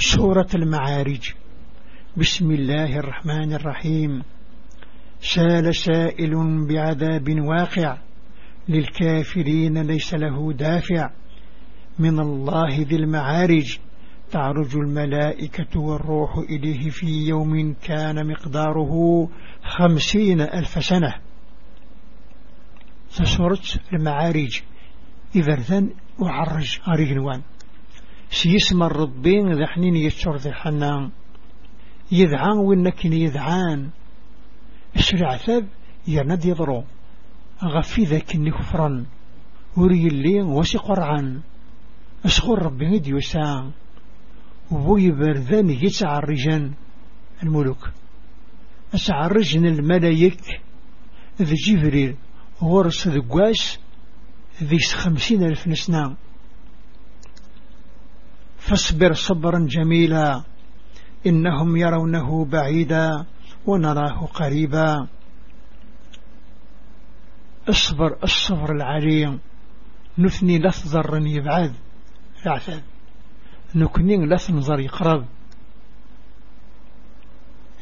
سورة المعارج. بسم الله الرحمن الرحيم. سال سائل بعذاب واقع. للكافرين ليس له دافع. من الله ذي المعارج. تعرج الملائكة والروح إليه في يوم كان مقداره خمسين ألف سنة. سورة المعارج إذا وعرج أريغنوان سيسمى الربين ذا حنين يتشر ذي حنان يذعان وإنكن يذعان. الشرع ثاب يرند يضرو. غفي ذاك كفرا وري اللي وسي قرعا أسخر ربي هدي يسان. وبوي بردان يتعرجان الملوك. أتعرجن الملايك. ذي جبريل. غرس ذي قواس. ذي خمسين ألف نسنا فاصبر صبرا جميلا. إنهم يرونه بعيدا ونراه قريبا. اصبر الصبر العليم. نثني لثضر يبعد العثاب نكنين لثنظر يقرب.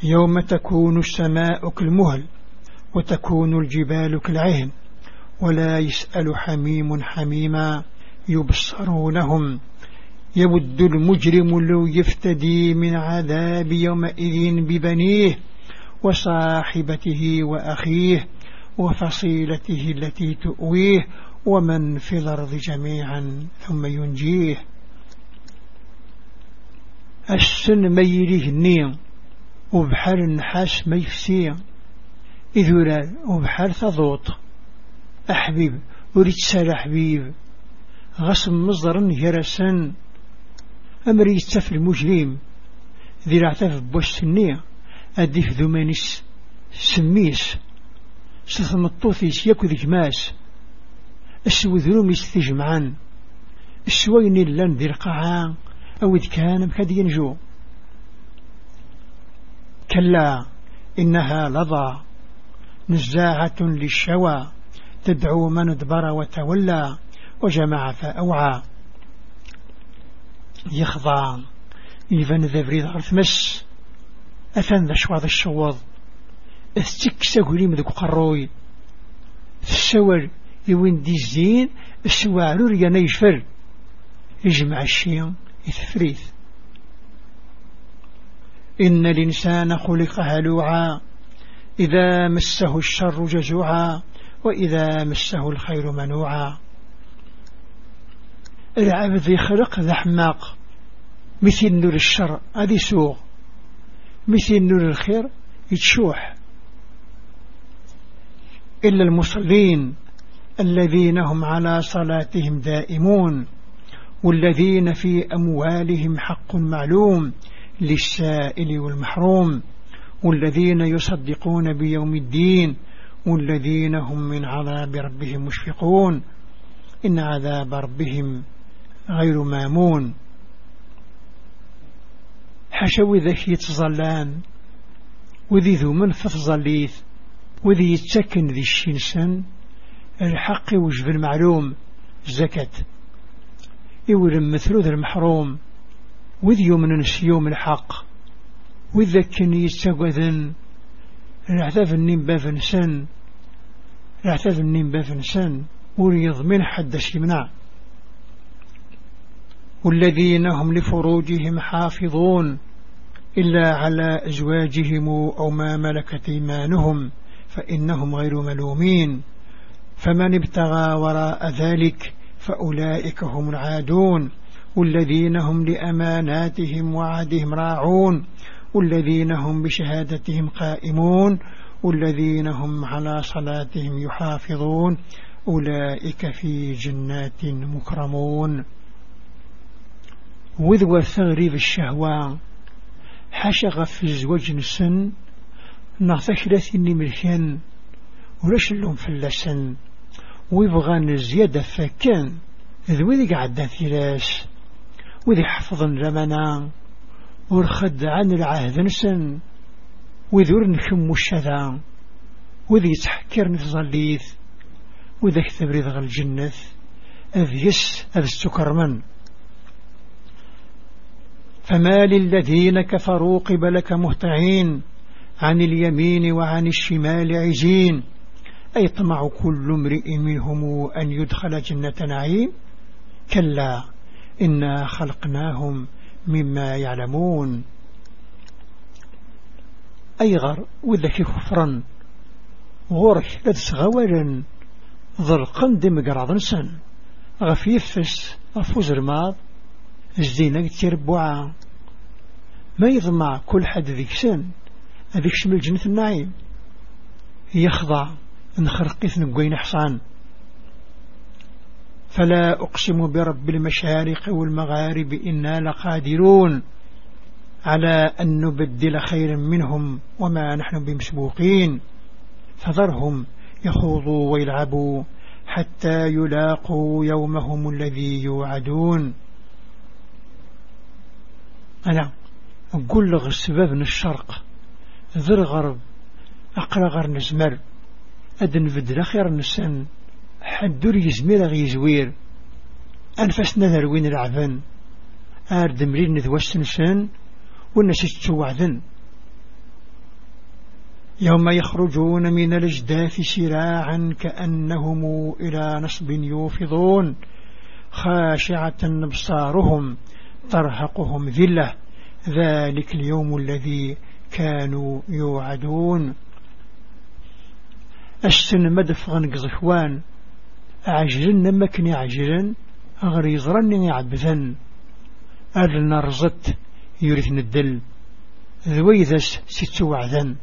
يوم تكون السماء كالمهل وتكون الجبال كالعهن ولا يسأل حميم حميما يبصرونهم. يود المجرم لو يفتدي من عذاب يومئذ ببنيه وصاحبته وأخيه وفصيلته التي تؤويه ومن في الأرض جميعا ثم ينجيه. السن ميليه النيم وبحر النحاس ميفسيه إذ وبحر ثضوط أحبيب أريد سال حبيب غصم مصدر هرسا أمر يتف المجرم ذي العتف بوش النية أديف ذمانيس سميس. سثم الطوثيس يكو ذي جماس السو ذروميس تجمعان السوين اللان ذي القاعان أو إذ كان مكاد ينجو. كلا إنها لظى. نزاعة للشوى. تدعو من ادبر وتولى. وجمع فأوعى. يخضع إذن ذا بريد مس أثن ذا شواظ الشواظ استك ساقوليم ذاك قروي. السوار يوين دي الزين السوار ريانا يشفر يجمع الشيء يثفريث إن الإنسان خلق هلوعا. إذا مسه الشر جزوعا وإذا مسه الخير منوعا. العبد يخلق ذا حماق. مثل نور الشر هذه سوغ مثل نور الخير يتشوح. إلا المصلين الذين هم على صلاتهم دائمون والذين في أموالهم حق معلوم للسائل والمحروم والذين يصدقون بيوم الدين والذين هم من عذاب ربهم مشفقون. إن عذاب ربهم غير مامون. حشو ذاك يتظلان وذي ذو من فضليث وذي يتسكن ذي الشنسان الحق وجب المعلوم زكاة يولم مثل ذا المحروم وذي يوم يوم الحق وذا كان يستقذن العذاب النيم بافنسان العذاب النيم بافنسان وريض من حد يمنع والذين هم لفروجهم حافظون. إلا على أزواجهم أو ما ملكت إيمانهم فإنهم غير ملومين. فمن ابتغى وراء ذلك فأولئك هم العادون والذين هم لأماناتهم وعدهم راعون والذين هم بشهادتهم قائمون والذين هم على صلاتهم يحافظون. أولئك في جنات مكرمون. وذو ثغري بالشهوة حاشا في الزواج نسن نعطيك ثلاثين ملكان ولاش اللهم فلسن ويبغى الزيادة فكان ذوي ذي قعدة ثلاث وذي حفظ لمنا ورخد عن العهد نسن وذور نكم الشذا وذي يتحكر نفظليث وذاك تبريد غل الجنة أذ يس أذ السكرمن. فما للذين كفروا قبلك مهطعين عن اليمين وعن الشمال عزين أي طمع كل امرئ منهم أن يدخل جنة نعيم؟ كلا إنا خلقناهم مما يعلمون. أيغر وذك كفرا غورك لتسغولا ضرقا دم قراض نسن غفيفس أفوز رماض. الزينة تربوعا ما يضمع كل حد ذيك سن هذيك شمل جنة النعيم. يخضع نخرقيث نقوين حصان. فلا أقسم برب المشارق والمغارب إنا لقادرون على أن نبدل خيرا منهم وما نحن بمسبوقين. فذرهم يخوضوا ويلعبوا حتى يلاقوا يومهم الذي يوعدون. أنا أقول لغ السبب من الشرق. ذر غرب أقرى غر نزمر. أدن بدل خير نسن. حدور يزمير غي زوير أنفسنا ذروين العذن آرد مرين ذوست نسن. والناس توعذن يوم يخرجون من الأجداث سراعا كأنهم إلى نصب يوفضون. خاشعة أبصارهم. ترهقهم ذلة. ذلك اليوم الذي كانوا يوعدون. السن مدفغن قزحوان. عجلن مكني عجلن أغريزرن يعبثن أرلنا رزت يرث الدل. ذويذس ست وعذن